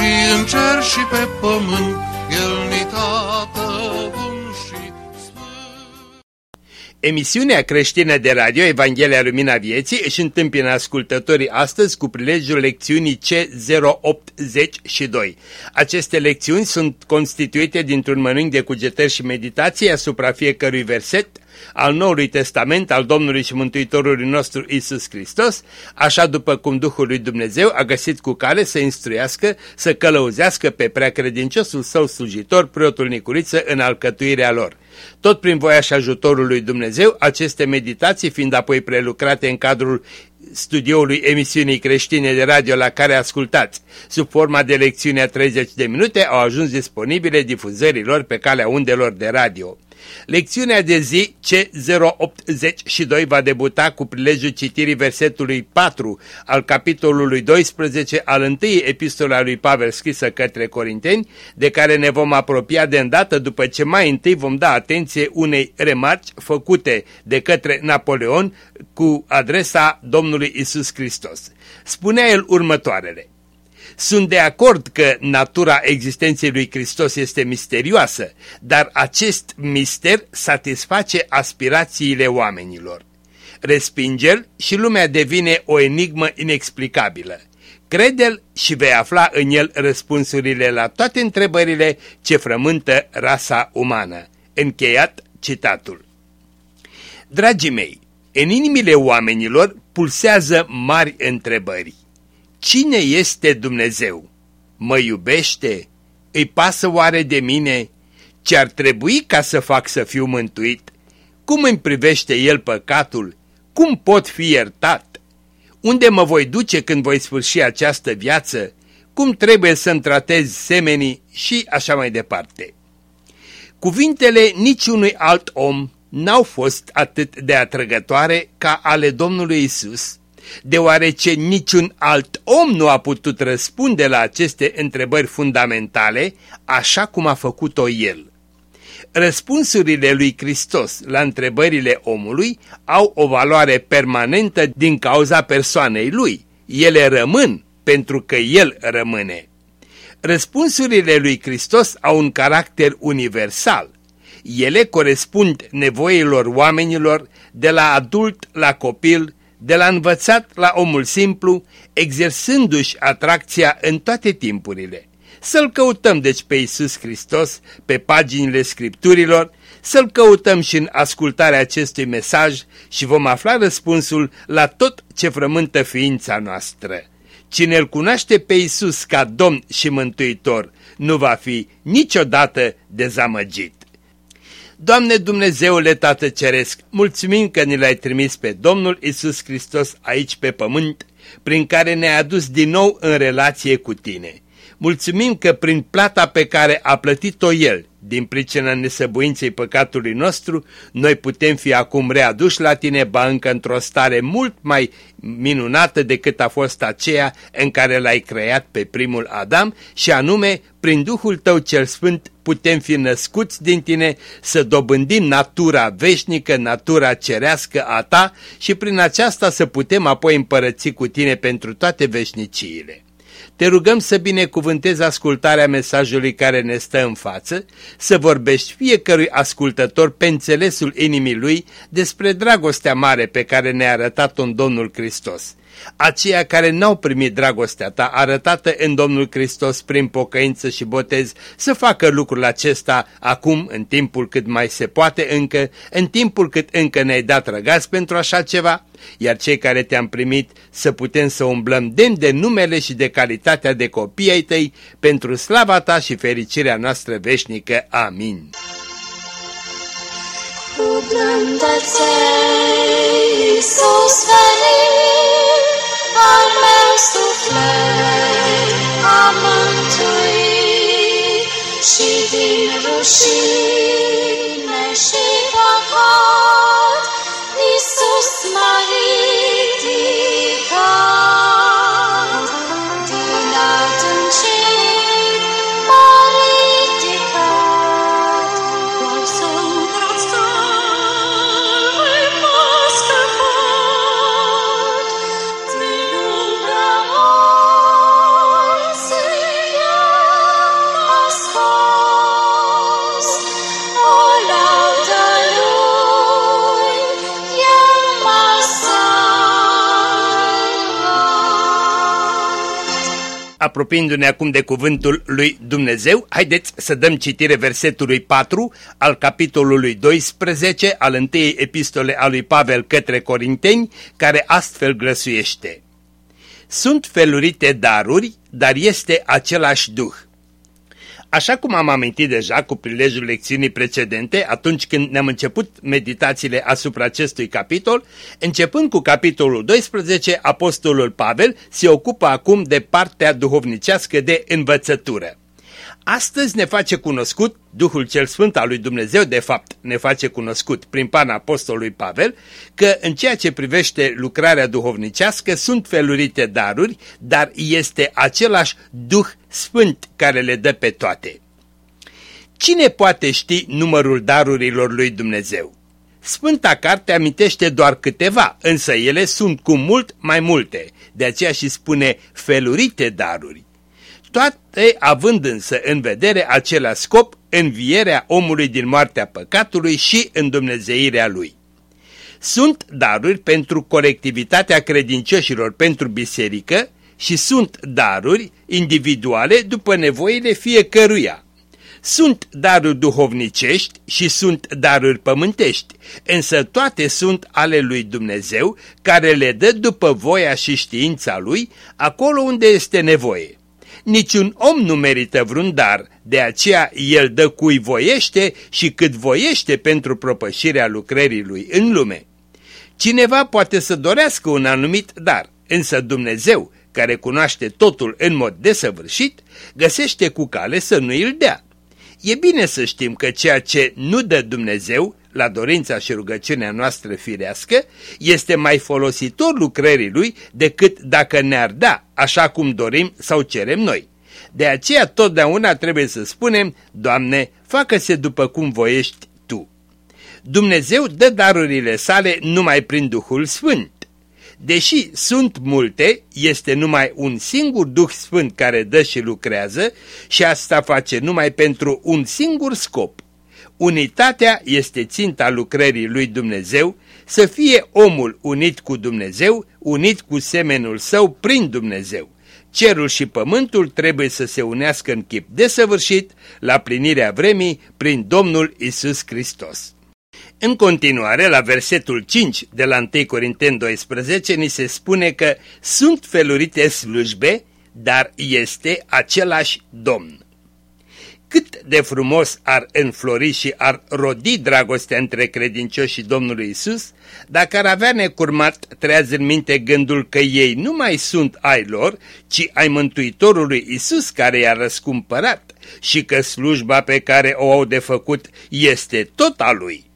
și în cer și pe pământ, El ni tată bun și sfânt. Emisiunea creștină de radio Evanghelia Lumina Vieții își întâmpină ascultătorii astăzi cu prilejul lecțiunii C082. Aceste lecțiuni sunt constituite dintr-un mănânc de cugetări și meditații asupra fiecărui verset al Noului Testament al Domnului și Mântuitorului nostru Isus Hristos, așa după cum Duhul lui Dumnezeu a găsit cu care să instruiască, să călăuzească pe preacredinciosul său slujitor, preotul Nicuriță, în alcătuirea lor. Tot prin voia și ajutorul lui Dumnezeu, aceste meditații fiind apoi prelucrate în cadrul studioului emisiunii creștine de radio la care ascultați, sub forma de lecțiune a 30 de minute, au ajuns disponibile difuzărilor pe calea undelor de radio. Lecțiunea de zi C082 va debuta cu prilejul citirii versetului 4 al capitolului 12 al întâi epistola lui Pavel scrisă către Corinteni, de care ne vom apropia de îndată după ce mai întâi vom da atenție unei remarci făcute de către Napoleon cu adresa Domnului Isus Hristos. Spunea el următoarele. Sunt de acord că natura existenței lui Hristos este misterioasă, dar acest mister satisface aspirațiile oamenilor. Respinge-l și lumea devine o enigmă inexplicabilă. Crede-l și vei afla în el răspunsurile la toate întrebările ce frământă rasa umană. Încheiat citatul. Dragii mei, în inimile oamenilor pulsează mari întrebări. Cine este Dumnezeu? Mă iubește? Îi pasă oare de mine? Ce ar trebui ca să fac să fiu mântuit? Cum îmi privește El păcatul? Cum pot fi iertat? Unde mă voi duce când voi sfârși această viață? Cum trebuie să-mi tratez semenii? Și așa mai departe. Cuvintele niciunui alt om n-au fost atât de atrăgătoare ca ale Domnului Isus, deoarece niciun alt om nu a putut răspunde la aceste întrebări fundamentale așa cum a făcut-o el. Răspunsurile lui Hristos la întrebările omului au o valoare permanentă din cauza persoanei lui. Ele rămân pentru că el rămâne. Răspunsurile lui Hristos au un caracter universal. Ele corespund nevoilor oamenilor de la adult la copil, de la învățat la omul simplu, exersându-și atracția în toate timpurile. Să-L căutăm deci pe Iisus Hristos pe paginile Scripturilor, să-L căutăm și în ascultarea acestui mesaj și vom afla răspunsul la tot ce frământă ființa noastră. Cine îl cunoaște pe Iisus ca Domn și Mântuitor nu va fi niciodată dezamăgit. Doamne Dumnezeule Tată Ceresc, mulțumim că ne l-ai trimis pe Domnul Isus Hristos aici pe pământ, prin care ne-a adus din nou în relație cu Tine. Mulțumim că prin plata pe care a plătit-o El, din pricina nesăbuinței păcatului nostru, noi putem fi acum readuși la Tine, ba încă într-o stare mult mai minunată decât a fost aceea în care l-ai creat pe primul Adam și anume, prin Duhul Tău cel Sfânt putem fi născuți din Tine să dobândim natura veșnică, natura cerească a Ta și prin aceasta să putem apoi împărăți cu Tine pentru toate veșniciile. Te rugăm să binecuvântezi ascultarea mesajului care ne stă în față, să vorbești fiecărui ascultător pe înțelesul inimii lui despre dragostea mare pe care ne-a arătat-o în Domnul Hristos aceia care n-au primit dragostea ta arătată în Domnul Hristos prin pocăință și botez, să facă lucrul acesta acum, în timpul cât mai se poate încă, în timpul cât încă ne-ai dat răgaz pentru așa ceva, iar cei care te-am primit să putem să umblăm demn de numele și de calitatea de copii ai tăi, pentru slava ta și fericirea noastră veșnică. Amin. Cu blândețe, Iisus venit, al meu suflet a și din rușine și păcat, Iisus m-a. Apropiindu-ne acum de cuvântul lui Dumnezeu, haideți să dăm citire versetului 4 al capitolului 12 al întâiei epistole a lui Pavel către Corinteni, care astfel grăsuiește. Sunt felurite daruri, dar este același Duh. Așa cum am amintit deja cu prilejul lecțiunii precedente, atunci când ne-am început meditațiile asupra acestui capitol, începând cu capitolul 12, apostolul Pavel se ocupă acum de partea duhovnicească de învățătură. Astăzi ne face cunoscut, Duhul cel Sfânt al lui Dumnezeu, de fapt, ne face cunoscut prin pana apostolului Pavel, că în ceea ce privește lucrarea duhovnicească sunt felurite daruri, dar este același Duh Sfânt care le dă pe toate. Cine poate ști numărul darurilor lui Dumnezeu? Sfânta carte amintește doar câteva, însă ele sunt cu mult mai multe, de aceea și spune felurite daruri toate având însă în vedere același scop, învierea omului din moartea păcatului și îndumnezeirea lui. Sunt daruri pentru colectivitatea credincioșilor pentru biserică și sunt daruri individuale după nevoile fiecăruia. Sunt daruri duhovnicești și sunt daruri pământești, însă toate sunt ale lui Dumnezeu, care le dă după voia și știința lui, acolo unde este nevoie. Niciun om nu merită vreun dar, de aceea el dă cui voiește și cât voiește pentru propășirea lucrării lui în lume. Cineva poate să dorească un anumit dar, însă Dumnezeu, care cunoaște totul în mod desăvârșit, găsește cu cale să nu îl dea. E bine să știm că ceea ce nu dă Dumnezeu, la dorința și rugăciunea noastră firească, este mai folositor lucrării Lui decât dacă ne-ar da așa cum dorim sau cerem noi. De aceea totdeauna trebuie să spunem, Doamne, facă-se după cum voiești Tu. Dumnezeu dă darurile sale numai prin Duhul Sfânt. Deși sunt multe, este numai un singur Duh Sfânt care dă și lucrează și asta face numai pentru un singur scop. Unitatea este ținta lucrării lui Dumnezeu, să fie omul unit cu Dumnezeu, unit cu semenul său prin Dumnezeu. Cerul și pământul trebuie să se unească în chip desăvârșit la plinirea vremii prin Domnul Isus Hristos. În continuare, la versetul 5 de la 1 Corinteni 12, ni se spune că sunt felurite slujbe, dar este același Domn. Cât de frumos ar înflori și ar rodi dragostea între credincioși și Domnul Isus, dacă ar avea necurmat treaz în minte gândul că ei nu mai sunt ai lor, ci ai Mântuitorului Isus care i-a răscumpărat și că slujba pe care o au de făcut este tot a lui.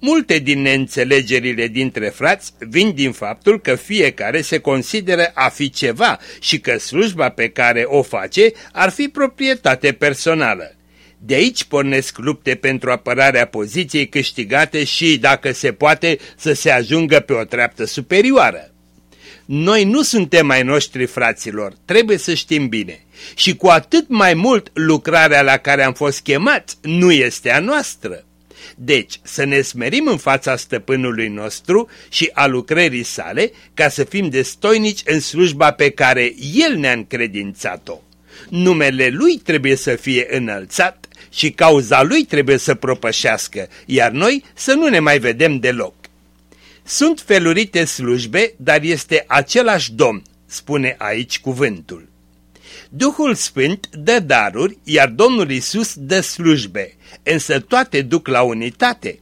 Multe din neînțelegerile dintre frați vin din faptul că fiecare se consideră a fi ceva și că slujba pe care o face ar fi proprietate personală. De aici pornesc lupte pentru apărarea poziției câștigate și, dacă se poate, să se ajungă pe o treaptă superioară. Noi nu suntem mai noștri fraților, trebuie să știm bine. Și cu atât mai mult lucrarea la care am fost chemați nu este a noastră. Deci, să ne smerim în fața stăpânului nostru și a lucrării sale, ca să fim destoinici în slujba pe care El ne-a încredințat-o. Numele Lui trebuie să fie înălțat și cauza Lui trebuie să propășească, iar noi să nu ne mai vedem deloc. Sunt felurite slujbe, dar este același Domn, spune aici cuvântul. Duhul Sfânt dă daruri, iar Domnul Isus dă slujbe, însă toate duc la unitate.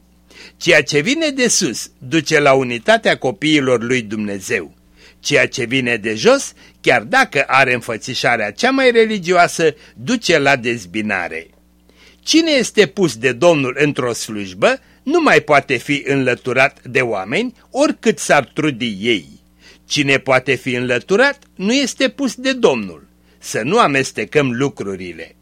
Ceea ce vine de sus duce la unitatea copiilor lui Dumnezeu. Ceea ce vine de jos, chiar dacă are înfățișarea cea mai religioasă, duce la dezbinare. Cine este pus de Domnul într-o slujbă nu mai poate fi înlăturat de oameni oricât s-ar trudi ei. Cine poate fi înlăturat nu este pus de Domnul. Să nu amestecăm lucrurile.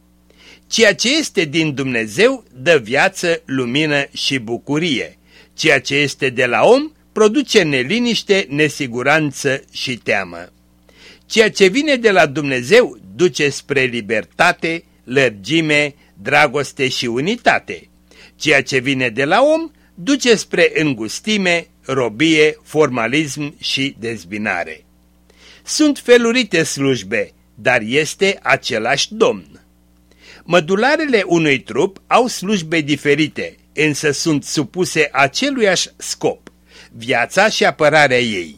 Ceea ce este din Dumnezeu dă viață, lumină și bucurie. Ceea ce este de la om produce neliniște, nesiguranță și teamă. Ceea ce vine de la Dumnezeu duce spre libertate, lărgime, dragoste și unitate. Ceea ce vine de la om duce spre îngustime, robie, formalism și dezbinare. Sunt felurite slujbe, dar este același Domn. Mădularele unui trup au slujbe diferite, însă sunt supuse aceluiași scop, viața și apărarea ei.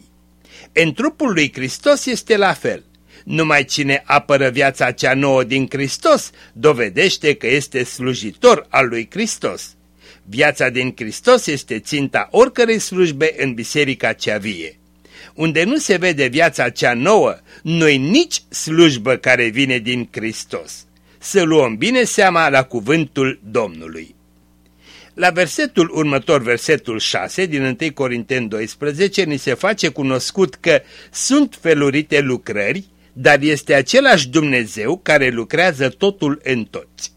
În trupul lui Hristos este la fel. Numai cine apără viața cea nouă din Hristos dovedește că este slujitor al lui Hristos. Viața din Hristos este ținta oricărei slujbe în biserica cea vie. Unde nu se vede viața cea nouă, nu nici slujbă care vine din Hristos. Să luăm bine seama la cuvântul Domnului. La versetul următor, versetul 6 din 1 Corinteni 12, ni se face cunoscut că sunt felurite lucrări, dar este același Dumnezeu care lucrează totul în toți.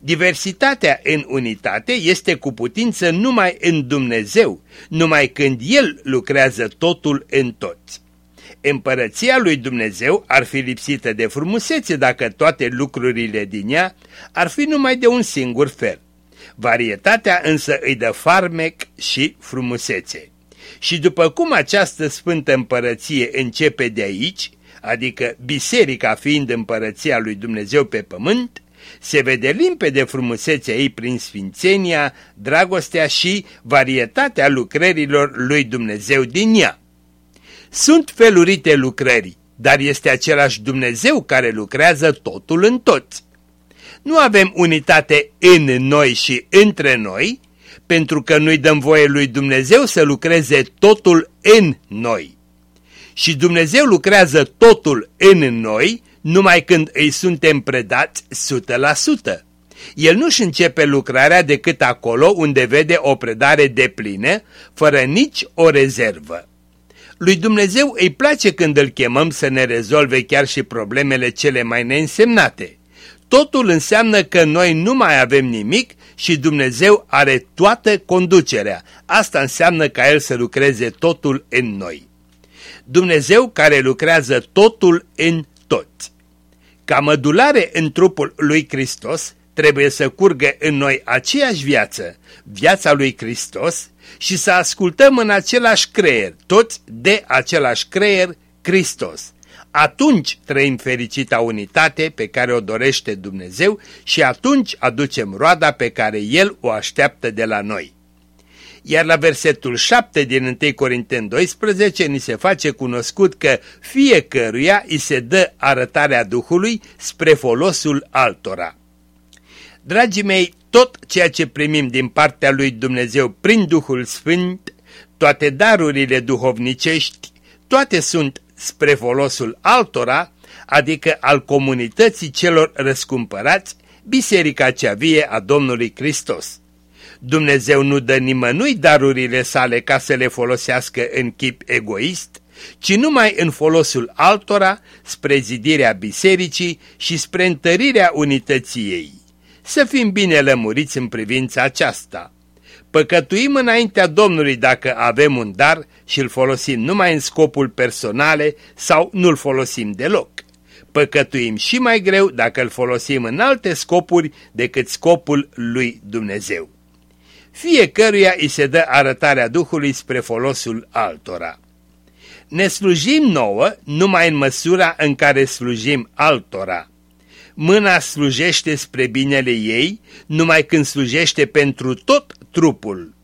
Diversitatea în unitate este cu putință numai în Dumnezeu, numai când El lucrează totul în toți. Împărăția lui Dumnezeu ar fi lipsită de frumusețe dacă toate lucrurile din ea ar fi numai de un singur fel. Varietatea însă îi dă farmec și frumusețe. Și după cum această sfântă împărăție începe de aici, adică biserica fiind împărăția lui Dumnezeu pe pământ, se vede limpede frumusețea ei prin sfințenia, dragostea și varietatea lucrărilor lui Dumnezeu din ea. Sunt felurite lucrări, dar este același Dumnezeu care lucrează totul în toți. Nu avem unitate în noi și între noi, pentru că nu-i dăm voie lui Dumnezeu să lucreze totul în noi. Și Dumnezeu lucrează totul în noi numai când îi suntem predați 100%. El nu-și începe lucrarea decât acolo unde vede o predare deplină, fără nici o rezervă. Lui Dumnezeu îi place când îl chemăm să ne rezolve chiar și problemele cele mai neînsemnate. Totul înseamnă că noi nu mai avem nimic și Dumnezeu are toată conducerea. Asta înseamnă ca El să lucreze totul în noi. Dumnezeu care lucrează totul în toți. Ca mădulare în trupul lui Hristos, trebuie să curgă în noi aceeași viață, viața lui Hristos, și să ascultăm în același creier, toți de același creier, Hristos. Atunci trăim fericita unitate pe care o dorește Dumnezeu și atunci aducem roada pe care El o așteaptă de la noi. Iar la versetul 7 din 1 Corinteni 12 ni se face cunoscut că fiecăruia îi se dă arătarea Duhului spre folosul altora. Dragii mei, tot ceea ce primim din partea lui Dumnezeu prin Duhul Sfânt, toate darurile duhovnicești, toate sunt spre folosul altora, adică al comunității celor răscumpărați, biserica cea vie a Domnului Hristos. Dumnezeu nu dă nimănui darurile sale ca să le folosească în chip egoist, ci numai în folosul altora, spre zidirea bisericii și spre întărirea unității ei. Să fim bine lămuriți în privința aceasta. Păcătuim înaintea Domnului dacă avem un dar și îl folosim numai în scopul personale sau nu-l folosim deloc. Păcătuim și mai greu dacă îl folosim în alte scopuri decât scopul lui Dumnezeu fiecăruia îi se dă arătarea Duhului spre folosul altora. Ne slujim nouă numai în măsura în care slujim altora. Mâna slujește spre binele ei numai când slujește pentru tot trupul.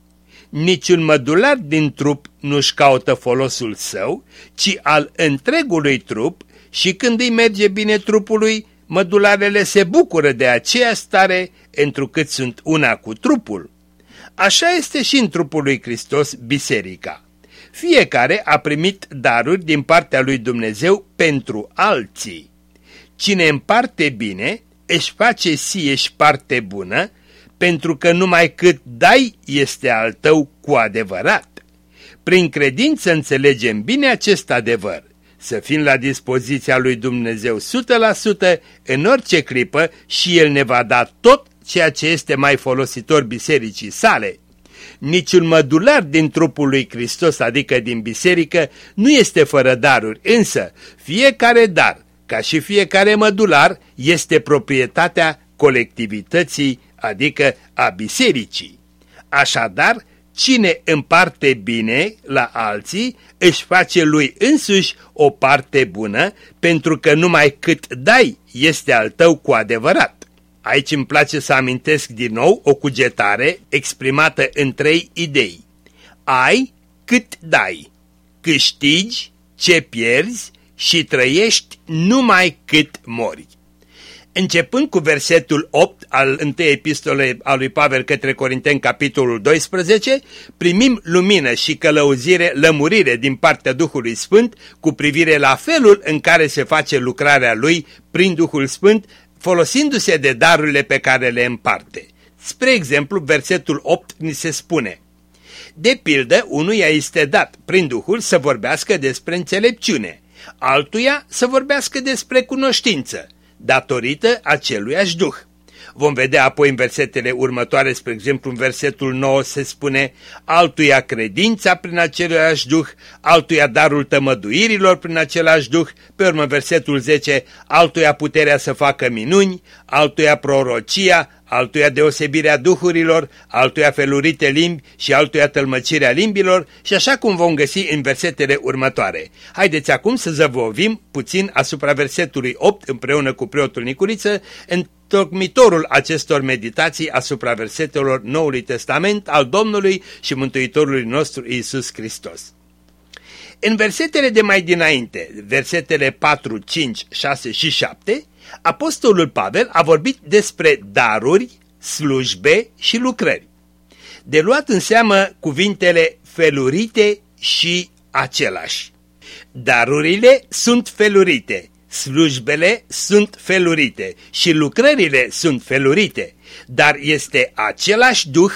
Niciun mădular din trup nu-și caută folosul său, ci al întregului trup și când îi merge bine trupului, mădularele se bucură de aceea stare, întrucât sunt una cu trupul. Așa este și în trupul lui Hristos biserica. Fiecare a primit daruri din partea lui Dumnezeu pentru alții. Cine împarte bine, își face sieși parte bună, pentru că numai cât dai este al tău cu adevărat. Prin credință înțelegem bine acest adevăr, să fim la dispoziția lui Dumnezeu 100% în orice clipă și El ne va da tot ceea ce este mai folositor bisericii sale. Niciun mădular din trupul lui Hristos, adică din biserică, nu este fără daruri, însă fiecare dar, ca și fiecare mădular, este proprietatea colectivității, adică a bisericii. Așadar, cine împarte bine la alții, își face lui însuși o parte bună, pentru că numai cât dai este al tău cu adevărat. Aici îmi place să amintesc din nou o cugetare exprimată în trei idei. Ai cât dai, câștigi ce pierzi și trăiești numai cât mori. Începând cu versetul 8 al întâi epistole a lui Pavel către Corinteni, capitolul 12, primim lumină și călăuzire, lămurire din partea Duhului Sfânt cu privire la felul în care se face lucrarea lui prin Duhul Sfânt folosindu-se de darurile pe care le împarte. Spre exemplu, versetul 8 ni se spune De pildă, unuia este dat prin Duhul să vorbească despre înțelepciune, altuia să vorbească despre cunoștință, datorită aceluiași Duh. Vom vedea apoi în versetele următoare, spre exemplu în versetul 9 se spune altuia credința prin același Duh, altuia darul tămăduirilor prin același Duh, pe urmă versetul 10 altuia puterea să facă minuni, altuia prorocia, altuia deosebirea duhurilor, altuia felurite limbi și altuia tălmăcirea limbilor și așa cum vom găsi în versetele următoare. Haideți acum să zăvovim puțin asupra versetului 8 împreună cu preotul Nicuriță, întocmitorul acestor meditații asupra versetelor Noului Testament al Domnului și Mântuitorului nostru Isus Hristos. În versetele de mai dinainte, versetele 4, 5, 6 și 7, Apostolul Pavel a vorbit despre daruri, slujbe și lucrări. De luat în seamă cuvintele felurite și același. Darurile sunt felurite, slujbele sunt felurite și lucrările sunt felurite, dar este același Duh,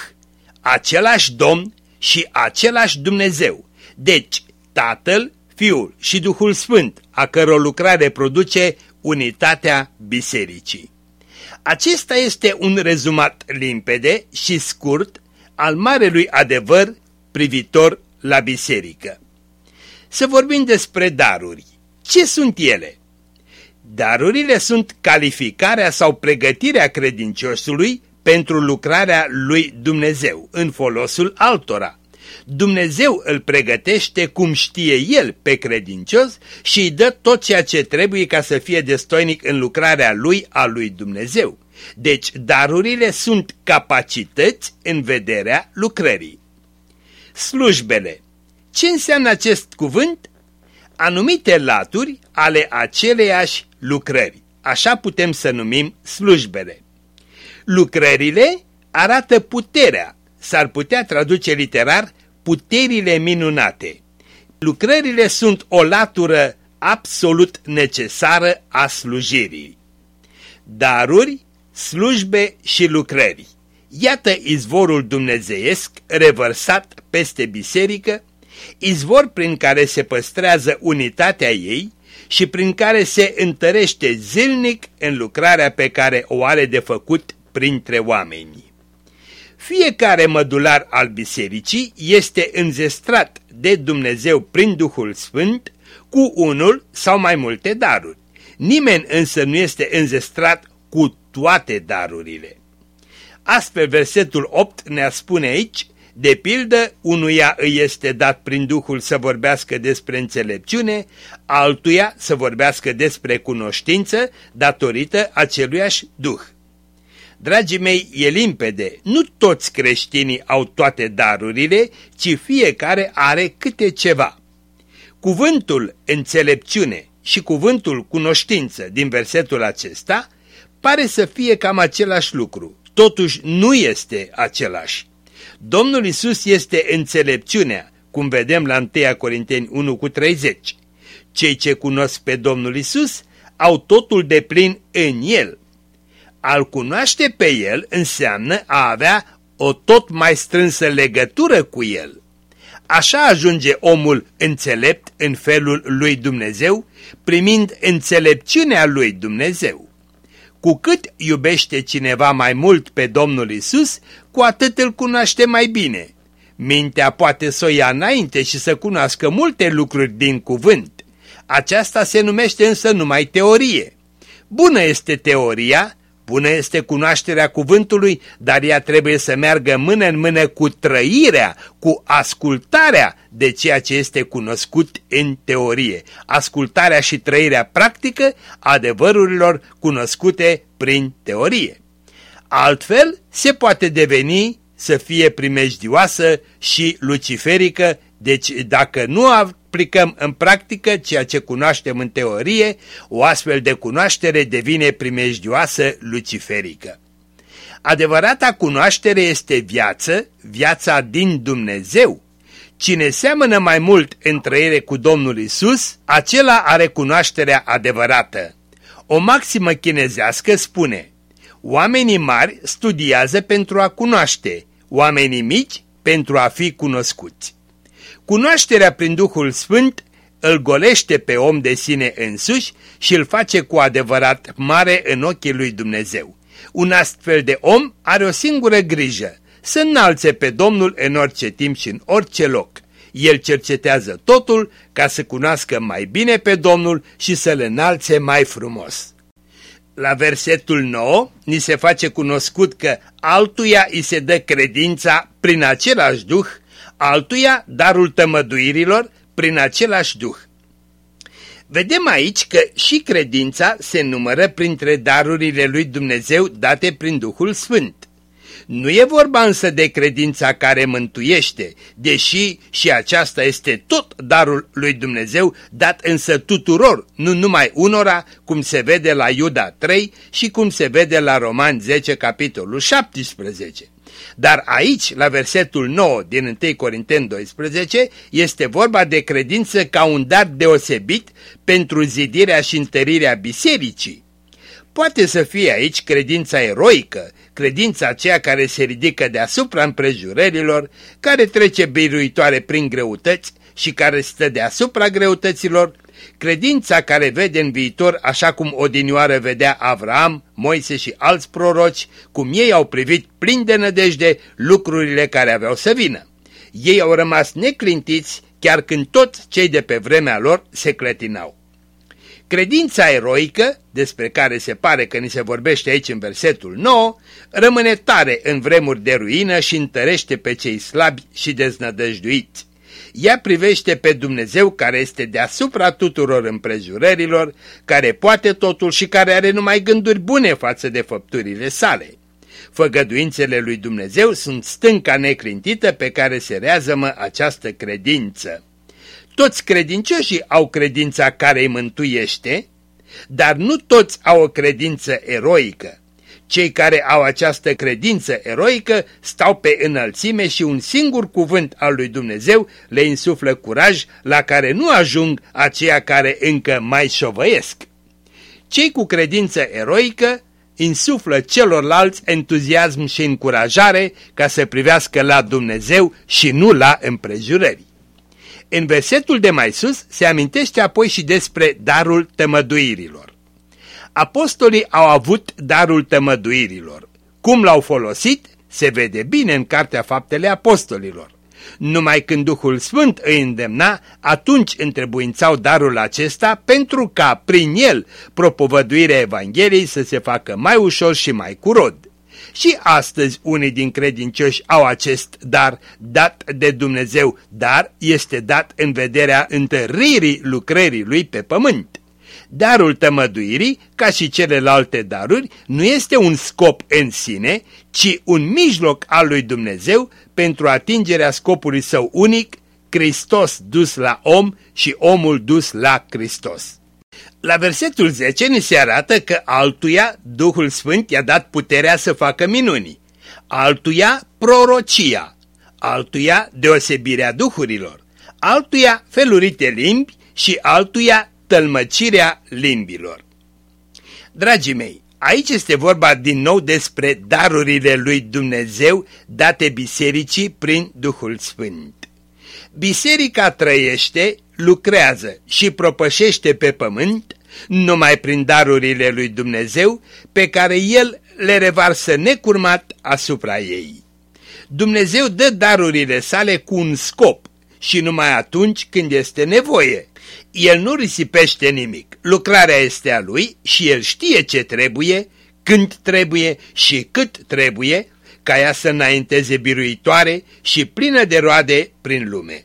același Domn și același Dumnezeu. Deci, Tatăl, Fiul și Duhul Sfânt, a căror lucrare produce unitatea bisericii. Acesta este un rezumat limpede și scurt al marelui adevăr privitor la biserică. Să vorbim despre daruri. Ce sunt ele? Darurile sunt calificarea sau pregătirea credinciosului pentru lucrarea lui Dumnezeu în folosul altora. Dumnezeu îl pregătește cum știe El pe credincios și îi dă tot ceea ce trebuie ca să fie destoinic în lucrarea lui a lui Dumnezeu. Deci darurile sunt capacități în vederea lucrării. Slujbele. Ce înseamnă acest cuvânt? Anumite laturi ale aceleiași lucrări. Așa putem să numim slujbele. Lucrările arată puterea, s-ar putea traduce literar puterile minunate. Lucrările sunt o latură absolut necesară a slujirii. Daruri, slujbe și lucrări. Iată izvorul dumnezeiesc revărsat peste biserică, izvor prin care se păstrează unitatea ei și prin care se întărește zilnic în lucrarea pe care o are de făcut printre oameni. Fiecare mădular al bisericii este înzestrat de Dumnezeu prin Duhul Sfânt cu unul sau mai multe daruri. Nimeni însă nu este înzestrat cu toate darurile. Astfel, versetul 8 ne spune aici, de pildă, unuia îi este dat prin Duhul să vorbească despre înțelepciune, altuia să vorbească despre cunoștință datorită aceluiași Duh. Dragii mei, e limpede, nu toți creștinii au toate darurile, ci fiecare are câte ceva. Cuvântul înțelepciune și cuvântul cunoștință din versetul acesta pare să fie cam același lucru, totuși nu este același. Domnul Isus este înțelepciunea, cum vedem la 1 Corinteni 1 cu 30. Cei ce cunosc pe Domnul Isus au totul de plin în El. Al cunoaște pe El înseamnă a avea o tot mai strânsă legătură cu El. Așa ajunge omul înțelept în felul lui Dumnezeu, primind înțelepciunea lui Dumnezeu. Cu cât iubește cineva mai mult pe Domnul Isus, cu atât îl cunoaște mai bine. Mintea poate să o ia înainte și să cunoască multe lucruri din cuvânt. Aceasta se numește însă numai teorie. Bună este teoria, bună este cunoașterea cuvântului, dar ea trebuie să meargă mână în mână cu trăirea, cu ascultarea de ceea ce este cunoscut în teorie. Ascultarea și trăirea practică adevărurilor cunoscute prin teorie. Altfel se poate deveni să fie primejdioasă și luciferică, deci dacă nu aplicăm în practică ceea ce cunoaștem în teorie, o astfel de cunoaștere devine primejdioasă luciferică. Adevărata cunoaștere este viață, viața din Dumnezeu. Cine seamănă mai mult în trăire cu Domnul Isus, acela are cunoașterea adevărată. O maximă chinezească spune, oamenii mari studiază pentru a cunoaște, oamenii mici pentru a fi cunoscuți. Cunoașterea prin Duhul Sfânt îl golește pe om de sine însuși și îl face cu adevărat mare în ochii lui Dumnezeu. Un astfel de om are o singură grijă, să înalțe pe Domnul în orice timp și în orice loc. El cercetează totul ca să cunoască mai bine pe Domnul și să-L înalțe mai frumos. La versetul 9 ni se face cunoscut că altuia îi se dă credința prin același Duh altuia darul tămăduirilor prin același duh. Vedem aici că și credința se numără printre darurile lui Dumnezeu date prin Duhul Sfânt. Nu e vorba însă de credința care mântuiește, deși și aceasta este tot darul lui Dumnezeu, dat însă tuturor, nu numai unora, cum se vede la Iuda 3 și cum se vede la Roman 10, capitolul 17. Dar aici, la versetul 9 din 1 Corinteni 12, este vorba de credință ca un dar deosebit pentru zidirea și întărirea bisericii. Poate să fie aici credința eroică, credința aceea care se ridică deasupra împrejurărilor, care trece biruitoare prin greutăți și care stă deasupra greutăților, credința care vede în viitor așa cum odinioară vedea Avram, Moise și alți proroci, cum ei au privit plin de nădejde lucrurile care aveau să vină. Ei au rămas neclintiți chiar când toți cei de pe vremea lor se clătinau. Credința eroică, despre care se pare că ni se vorbește aici în versetul 9, rămâne tare în vremuri de ruină și întărește pe cei slabi și deznădăjduiți. Ea privește pe Dumnezeu care este deasupra tuturor împrejurărilor, care poate totul și care are numai gânduri bune față de făpturile sale. Făgăduințele lui Dumnezeu sunt stânca neclintită pe care se reazămă această credință. Toți credincioșii au credința care îi mântuiește, dar nu toți au o credință eroică. Cei care au această credință eroică stau pe înălțime și un singur cuvânt al lui Dumnezeu le insuflă curaj la care nu ajung aceia care încă mai șovăiesc. Cei cu credință eroică insuflă celorlalți entuziasm și încurajare ca să privească la Dumnezeu și nu la împrejurări. În versetul de mai sus se amintește apoi și despre darul tămăduirilor. Apostolii au avut darul tămăduirilor. Cum l-au folosit, se vede bine în Cartea Faptele Apostolilor. Numai când Duhul Sfânt îi îndemna, atunci întrebuințau darul acesta pentru ca, prin el, propovăduirea Evangheliei să se facă mai ușor și mai curod. Și astăzi unii din credincioși au acest dar dat de Dumnezeu, dar este dat în vederea întăririi lucrării lui pe pământ. Darul tămăduirii, ca și celelalte daruri, nu este un scop în sine, ci un mijloc al lui Dumnezeu pentru atingerea scopului său unic, Hristos dus la om și omul dus la Hristos. La versetul 10 ni se arată că altuia Duhul Sfânt i-a dat puterea să facă minuni, altuia prorocia, altuia deosebirea duhurilor, altuia felurite limbi și altuia tălmăcirea limbilor. Dragii mei, Aici este vorba din nou despre darurile lui Dumnezeu date bisericii prin Duhul Sfânt. Biserica trăiește, lucrează și propășește pe pământ numai prin darurile lui Dumnezeu pe care El le revarsă necurmat asupra ei. Dumnezeu dă darurile sale cu un scop și numai atunci când este nevoie. El nu risipește nimic, lucrarea este a lui și el știe ce trebuie, când trebuie și cât trebuie, ca ea să înainteze biruitoare și plină de roade prin lume.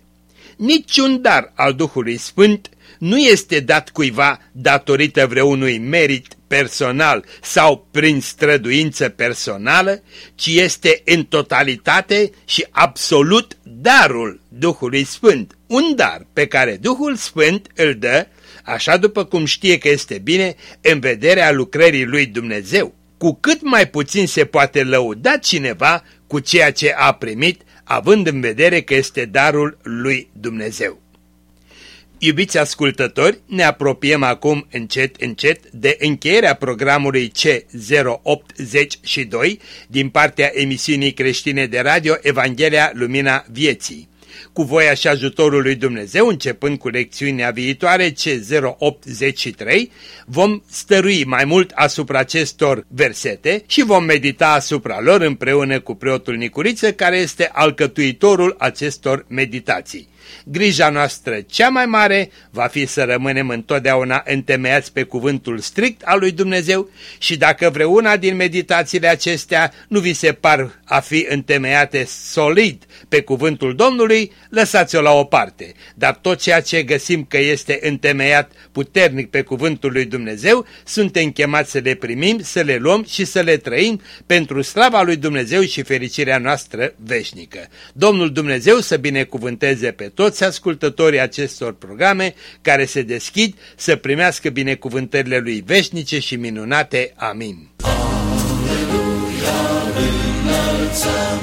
Niciun dar al Duhului Sfânt nu este dat cuiva datorită vreunui merit personal sau prin străduință personală, ci este în totalitate și absolut darul Duhului Sfânt. Un dar pe care Duhul Sfânt îl dă, așa după cum știe că este bine, în vederea lucrării lui Dumnezeu. Cu cât mai puțin se poate lăuda cineva cu ceea ce a primit, având în vedere că este darul lui Dumnezeu. Iubiți ascultători, ne apropiem acum încet, încet de încheierea programului C082 din partea emisiunii creștine de radio Evanghelia Lumina Vieții. Cu voia și ajutorul lui Dumnezeu, începând cu lecțiunea viitoare C083, vom stărui mai mult asupra acestor versete și vom medita asupra lor împreună cu preotul Nicuriță, care este alcătuitorul acestor meditații. Grija noastră cea mai mare va fi să rămânem întotdeauna întemeiați pe cuvântul strict al lui Dumnezeu și dacă vreuna din meditațiile acestea nu vi se par a fi întemeiate solid pe cuvântul Domnului, lăsați-o la o parte. Dar tot ceea ce găsim că este întemeiat puternic pe cuvântul lui Dumnezeu, suntem chemați să le primim, să le luăm și să le trăim pentru slava lui Dumnezeu și fericirea noastră veșnică. Domnul Dumnezeu să binecuvânteze pe toți ascultătorii acestor programe care se deschid să primească binecuvântările lui veșnice și minunate. Amin. Aleluia, înălțăm